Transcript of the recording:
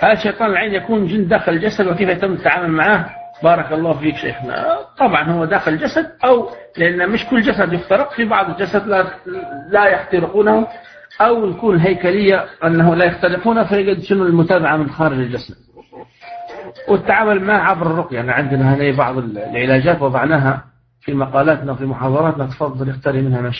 هل شيطان العين يكون جن داخل الجسد وكيف يتم التعامل معه؟ بارك الله فيك شيخنا. طبعا هو داخل الجسد أو لأن مش كل جسد يخترق في بعض الجسد لا, لا يخترقونه أو يكون هيكلية أنه لا يختلفون فيجد شنو المتابعة من خارج الجسد. والتعامل معه عبر الرقية. يعني عندنا هنا بعض العلاجات وضعناها في مقالاتنا وفي محاضراتنا تفضل اختاري منها ما